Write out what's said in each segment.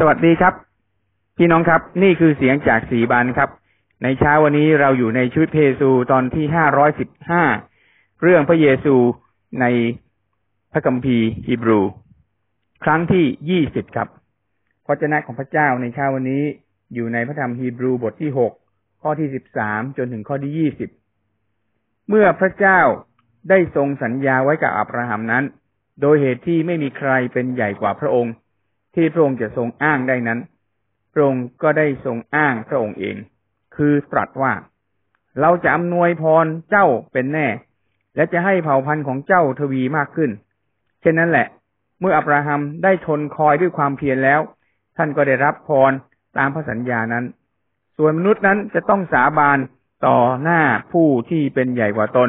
สวัสดีครับ พี่น้องครับ นี่คือเสียงจากสีบานครับ ในเช้าวันนี้เราอยู่ในชุดเพซูตอนที่ห้าร้อยสิบห้าเรื่องพระเยซูในพระคัมภีร์ฮีบรู ครั้งที่ยี่สิบครับพระเจ้าของพระเจ้าในเช้าวันนี้อยู่ในพระธรรมฮีบรูบทที่หกข้อที่สิบสามจนถึงข้อที่ยี่สิบเมื่อพระเจ้าได้ทรงสัญญาไว้กับอับราฮัมนั้น โดยเหตุที่ไม่มีใครเป็นใหญ่กว่าพระองค์ ที่พระองค์จะทรงอ้างได้นั้น พระองค์ก็ได้ทรงอ้างพระองค์เอง คือตรัสว่า เราจะอำนวยพรเจ้าเป็นแน่ และจะให้เผ่าพันธุ์ของเจ้าทวีมากขึ้น เช่นนั้นแหละ เมื่ออับราฮัมได้ทนคอยด้วยความเพียรแล้ว ท่านก็ได้รับพรตามพระสัญญานั้น ส่วนมนุษย์นั้นจะต้องสาบานต่อหน้าผู้ที่เป็นใหญ่กว่าตน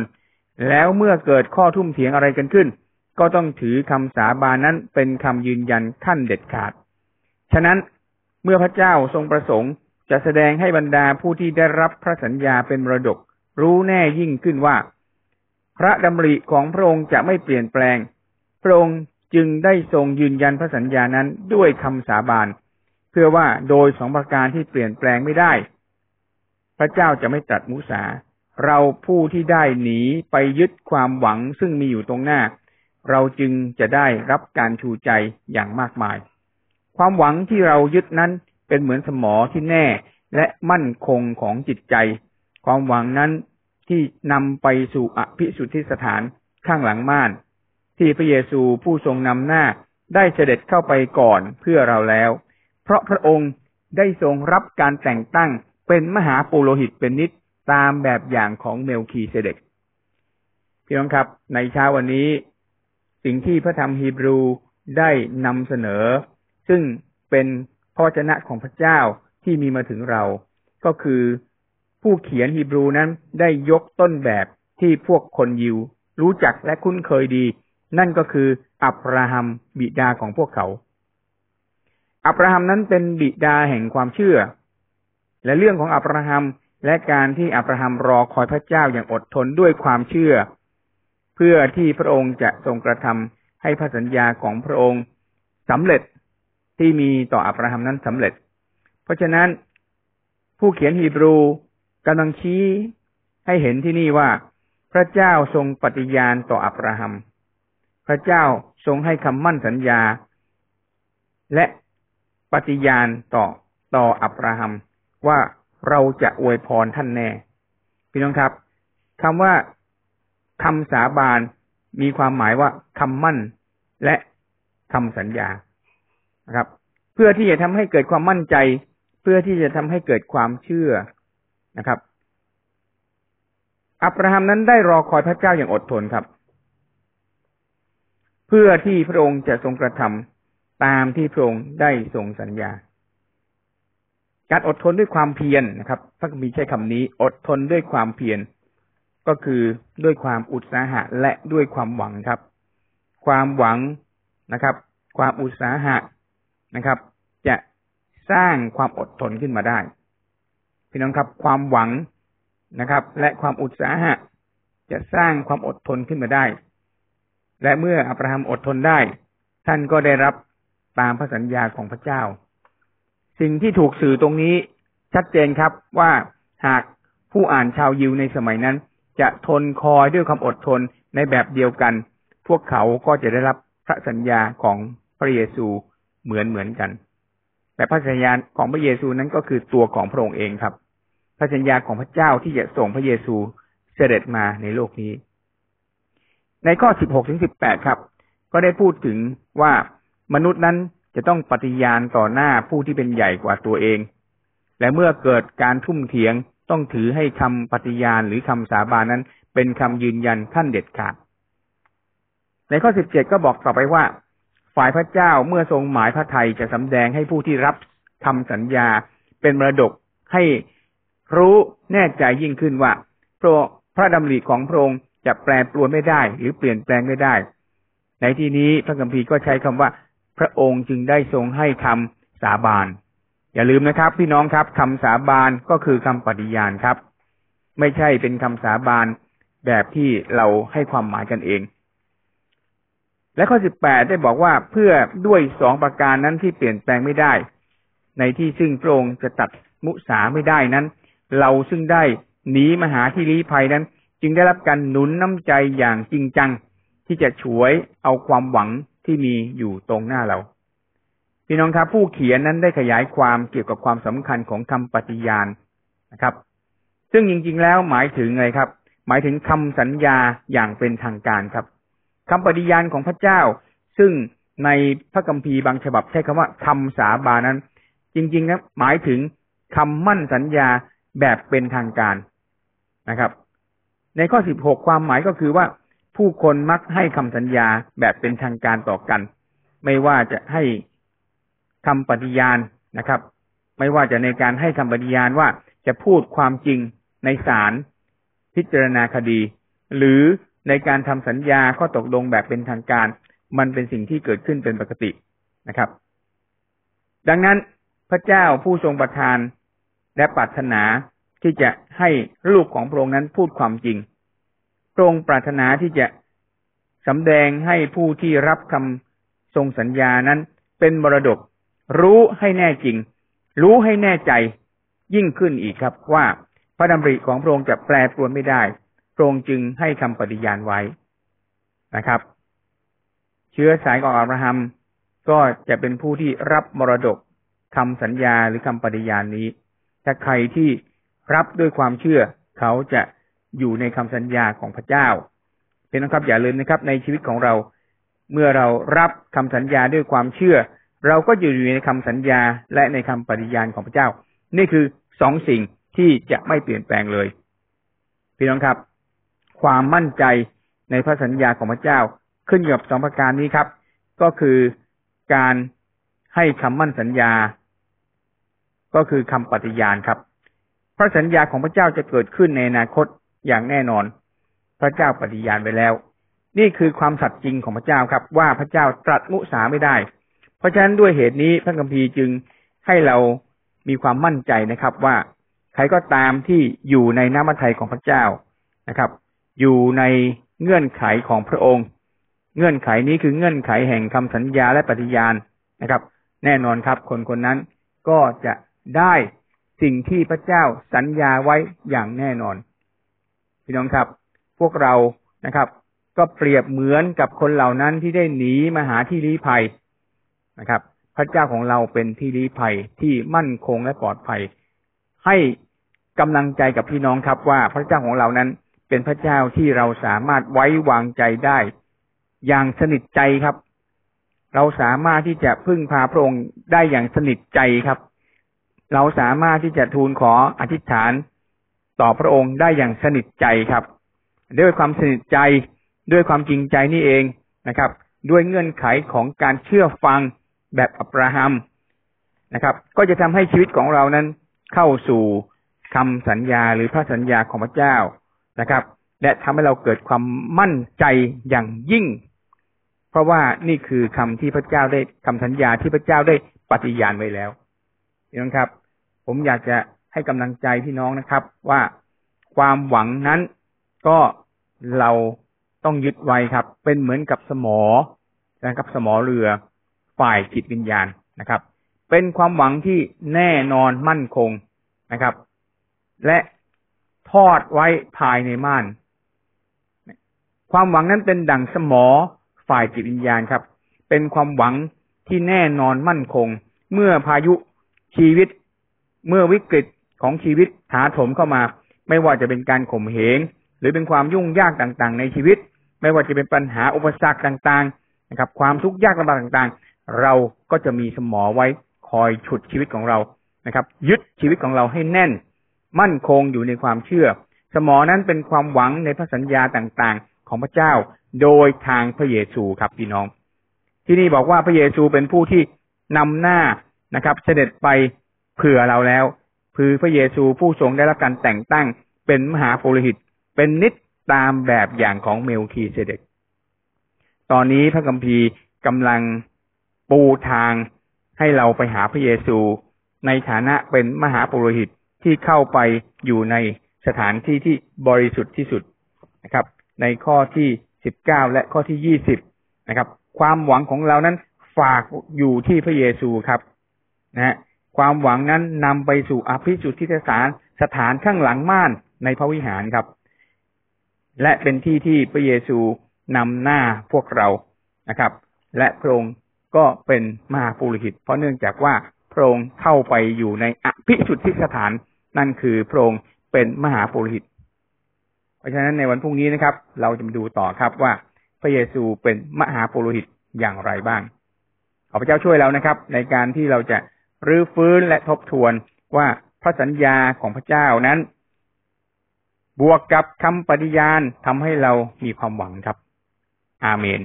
แล้วเมื่อเกิดข้อทุ่มเถียงอะไรกันขึ้น ก็ต้องถือคำสาบานนั้นเป็นคำยืนยันขั้นเด็ดขาด ฉะนั้นเมื่อพระเจ้าทรงประสงค์จะแสดงให้บรรดาผู้ที่ได้รับพระสัญญาเป็นมรดก รู้แน่ยิ่งขึ้นว่า พระดำริของพระองค์จะไม่เปลี่ยนแปลง พระองค์จึงได้ทรงยืนยันพระสัญญานั้นด้วยคำสาบานเพื่อว่าโดยสองประการที่เปลี่ยนแปลงไม่ได้ พระเจ้าจะไม่ตรัสมุสา เราผู้ที่ได้หนีไปยึดความหวังซึ่งมีอยู่ตรงหน้า เราจึงจะได้รับการชูใจอย่างมากมาย ความหวังที่เรายึดนั้นเป็นเหมือนสมอที่แน่และมั่นคงของจิตใจ ความหวังนั้นที่นำไปสู่อภิสุทธิสถานข้างหลังม่าน ที่พระเยซูผู้ทรงนำหน้าได้เสด็จเข้าไปก่อนเพื่อเราแล้ว เพราะพระองค์ได้ทรงรับการแต่งตั้งเป็นมหาปุโรหิตเป็นนิดตามแบบอย่างของเมลคีเสเดกพี่น้องครับ ในเช้าวันนี้ สิ่งที่พระธรรมฮีบรูได้นำเสนอ ซึ่งเป็นพระชนะของพระเจ้าที่มีมาถึงเรา ก็คือผู้เขียนฮีบรูนั้นได้ยกต้นแบบที่พวกคนยิว รู้จักและคุ้นเคยดี นั่นก็คืออับราฮัมบิดาของพวกเขา อับราฮัมนั้นเป็นบิดาแห่งความเชื่อ และเรื่องของอับราฮัมและการที่อับราฮัมรอคอยพระเจ้าอย่างอดทนด้วยความเชื่อ พื่อที่พระองค์จะทรงกระทำให้พระสัญญาของพระองค์สำเร็จที่มีต่ออับราฮัมนั้นสำเร็จ เพราะฉะนั้นผู้เขียนฮีบรูกำลังชี้ให้เห็นที่นี่ว่า พระเจ้าทรงปฏิญาณต่ออับราฮัม พระเจ้าทรงให้คำมั่นสัญญา และปฏิญาณต่อต่ออับราฮัมว่าเราจะอวยพรท่านแน่ พี่น้องครับคำว่า คำสาบานมีความหมายว่าคำมั่นและคำสัญญานะครับ เพื่อที่จะทำให้เกิดความมั่นใจ เพื่อที่จะทำให้เกิดความเชื่อนะครับ อับราฮัมนั้นได้รอคอยพระเจ้าอย่างอดทนครับ เพื่อที่พระองค์จะทรงกระทำตามที่พระองค์ได้ทรงสัญญาการอดทนด้วยความเพียรนะครับพระคัมภีร์ใช้คำนี้ อดทนด้วยความเพียร ก็คือด้วยความอุตสาหะและด้วยความหวังครับ ความหวังนะครับ ความอุตสาหะนะครับ จะสร้างความอดทนขึ้นมาได้ พี่น้องครับ ความหวังนะครับ และความอุตสาหะจะสร้างความอดทนขึ้นมาได้ และเมื่ออับราฮัมอดทนได้ ท่านก็ได้รับตามพระสัญญาของพระเจ้า สิ่งที่ถูกสื่อตรงนี้ชัดเจนครับว่าหากผู้อ่านชาวยิวในสมัยนั้น จะทนคอยด้วยความอดทนในแบบเดียวกัน พวกเขาก็จะได้รับพระสัญญาของพระเยซูเหมือนเหมือนกัน แต่พระสัญญาของพระเยซูนั้นก็คือตัวของพระองค์เองครับ พระสัญญาของพระเจ้าที่จะส่งพระเยซูเสด็จมาในโลกนี้ ในข้อสิบหกถึงสิบแปดครับ ก็ได้พูดถึงว่ามนุษย์นั้นจะต้องปฏิญาณต่อหน้าผู้ที่เป็นใหญ่กว่าตัวเอง และเมื่อเกิดการทุ่มเถียง ต้องถือให้คำปฏิญาณหรือคำสาบานนั้น เป็นคำยืนยันขั้นเด็ดขาด ในข้อสิบเจ็ดก็บอกต่อไปว่า ฝ่ายพระเจ้าเมื่อทรงหมายพระไทยจะสำแดงให้ผู้ที่รับคำสัญญาเป็นมรดกให้รู้แน่ใจยิ่งขึ้นว่าพระพระดำริของพระองค์จะแปลปรวนไม่ได้ หรือเปลี่ยนแปลงไม่ได้ ในที่นี้พระคัมภีร์ก็ใช้คำว่า พระองค์จึงได้ทรงให้คำสาบาน อย่าลืมนะครับ พี่น้องครับคำสาบานก็คือคำปฏิญาณครับ ไม่ใช่เป็นคำสาบานแบบที่เราให้ความหมายกันเอง และข้อสิบแปดได้บอกว่าเพื่อด้วยสองประการนั้นที่เปลี่ยนแปลงไม่ได้ ในที่ซึ่งพระองค์จะตัดมุสาไม่ได้นั้น เราซึ่งได้หนีมาหาที่ลี้ภัยนั้น จึงได้รับการหนุนน้ำใจอย่างจริงจัง ที่จะฉวยเอาความหวังที่มีอยู่ตรงหน้าเรา พี่น้องครับ ผู้เขียนนั้นได้ขยายความเกี่ยวกับความสำคัญของคำปฏิญาณนะครับ ซึ่งจริง ๆ แล้วหมายถึงอะไรครับ หมายถึงคำสัญญาอย่างเป็นทางการครับคำปฏิญาณของพระเจ้า ซึ่งในพระคัมภีร์บางฉบับใช้คำว่าคำสาบานนั้น จริงๆนะหมายถึงคำมั่นสัญญาแบบเป็นทางการนะครับ ในข้อสิบหกความหมายก็คือว่าผู้คนมักให้คำสัญญาแบบเป็นทางการต่อกัน ไม่ว่าจะให้ คำปฏิญาณนะครับ ไม่ว่าจะในการให้คำปฏิญาณว่าจะพูดความจริงในศาลพิจารณาคดี หรือในการทำสัญญาข้อตกลงแบบเป็นทางการ มันเป็นสิ่งที่เกิดขึ้นเป็นปกตินะครับ ดังนั้นพระเจ้าผู้ทรงประทานและปรารถนาที่จะให้ลูกของพระองค์นั้นพูดความจริงพระองค์ปรารถนาที่จะสำแดงให้ผู้ที่รับคำทรงสัญญานั้นเป็นมรดก รู้ให้แน่จริง รู้ให้แน่ใจยิ่งขึ้นอีกครับว่าพระดำริของพระองค์จะแปรปรวนไม่ได้ พระองค์จึงให้คำปฏิญาณไว้นะครับ เชื้อสายของอับราฮัมก็จะเป็นผู้ที่รับมรดกคำสัญญาหรือคำปฏิญาณนี้ถ้าใครที่รับด้วยความเชื่อ เขาจะอยู่ในคำสัญญาของพระเจ้า เป็นนะครับอย่าลืมนะครับ ในชีวิตของเรา เมื่อเรารับคำสัญญาด้วยความเชื่อ เราก็อยู่ในคำสัญญาและในคำปฏิญาณของพระเจ้า นี่คือสองสิ่งที่จะไม่เปลี่ยนแปลงเลยพี่น้องครับ ความมั่นใจในพระสัญญาของพระเจ้าขึ้นอยู่กับสองประการนี้ครับ ก็คือการให้คำมั่นสัญญา ก็คือคำปฏิญาณครับ พระสัญญาของพระเจ้าจะเกิดขึ้นในอนาคตอย่างแน่นอน พระเจ้าปฏิญาณไปแล้ว นี่คือความสัตย์จริงของพระเจ้าครับ ว่าพระเจ้าตรัสมุสาไม่ได้ เพราะฉะนั้นด้วยเหตุนี้พระคัมภีร์จึงให้เรามีความมั่นใจนะครับ ว่าใครก็ตามที่อยู่ในน้ำมัทไทยของพระเจ้านะครับ อยู่ในเงื่อนไขของพระองค์ เงื่อนไขนี้คือเงื่อนไขแห่งคำสัญญาและปฏิญาณนะครับ แน่นอนครับ คนคนนั้นก็จะได้สิ่งที่พระเจ้าสัญญาไว้อย่างแน่นอน พี่น้องครับ พวกเรานะครับ ก็เปรียบเหมือนกับคนเหล่านั้นที่ได้หนีมาหาที่ลี้ภัย นะครับ พระเจ้าของเราเป็นที่ลี้ภัยที่มั่นคงและปลอดภัย ให้กำลังใจกับพี่น้องครับว่าพระเจ้าของเรานั้นเป็นพระเจ้าที่เราสามารถไว้วางใจได้ อย่างสนิทใจครับ เราสามารถที่จะพึ่งพาพระองค์ได้อย่างสนิทใจครับ เราสามารถที่จะทูลขออธิษฐานต่อพระองค์ได้อย่างสนิทใจครับ ด้วยความสนิทใจด้วยความจริงใจนี่เองนะครับ ด้วยเงื่อนไขของการเชื่อฟัง แบบอับราฮัมนะครับ ก็จะทำให้ชีวิตของเรานั้นเข้าสู่คำสัญญาหรือพระสัญญาของพระเจ้านะครับ และทำให้เราเกิดความมั่นใจอย่างยิ่ง เพราะว่านี่คือคำที่พระเจ้าได้คำสัญญาที่พระเจ้าได้ปฏิญาณไว้แล้วนี่ครับ ผมอยากจะให้กำลังใจพี่น้องนะครับ ว่าความหวังนั้นก็เราต้องยึดไว้ครับ เป็นเหมือนกับสมอนะครับ สมอเรือ ฝ่ายจิตวิญญาณนะครับ เป็นความหวังที่แน่นอนมั่นคงนะครับ และทอดไว้ภายในม่าน ความหวังนั้นเป็นดั่งสมอฝ่ายจิตวิญญาณครับ เป็นความหวังที่แน่นอนมั่นคง เมื่อพายุชีวิต เมื่อวิกฤตของชีวิตถาถมเข้ามา ไม่ว่าจะเป็นการข่มเหงหรือเป็นความยุ่งยากต่างๆ ในชีวิต ไม่ว่าจะเป็นปัญหาอุปสรรคต่างๆ นะครับ ความทุกข์ยากลำบากต่างๆ เราก็จะมีสมอไว้คอยฉุดชีวิตของเรานะครับ ยึดชีวิตของเราให้แน่น มั่นคงอยู่ในความเชื่อ สมอนั้นเป็นความหวังในพระสัญญาต่างๆ ของพระเจ้า โดยทางพระเยซูครับพี่น้อง ที่นี่บอกว่าพระเยซูเป็นผู้ที่นำหน้านะครับ เสด็จไปเผื่อเราแล้วคือพระเยซูผู้ทรงได้รับการแต่งตั้งเป็นมหาปุโรหิต เป็นนิดตามแบบอย่างของเมลคีเซเดกตอนนี้พระกัมพีกำลัง ปูทางให้เราไปหาพระเยซู ในฐานะเป็นมหาปุโรหิตที่เข้าไปอยู่ในสถานที่ที่บริสุทธิ์ที่สุดนะครับ ในข้อที่สิบเก้าและข้อที่ยี่สิบนะครับ ความหวังของเรานั้นฝากอยู่ที่พระเยซูครับนะฮะความหวังนั้นนำไปสู่อภิสุทธิสถานสถานข้างหลังม่านในพระวิหารครับ และเป็นที่ที่พระเยซูนำหน้าพวกเรานะครับ และพระองค์ ก็เป็นมหาปุโรหิต เพราะเนื่องจากว่าพระองค์เข้าไปอยู่ในอภิสุทธิสถาน นั่นคือพระองค์เป็นมหาปุโรหิต เพราะฉะนั้นในวันพรุ่งนี้นะครับ เราจะมาดูต่อครับว่าพระเยซูเป็นมหาปุโรหิตอย่างไรบ้างขอพระเจ้าช่วยเรานะครับ ในการที่เราจะรื้อฟื้นและทบทวนว่าพระสัญญาของพระเจ้านั้น บวกกับคำปฏิญาณทำให้เรามีความหวังครับ อาเมน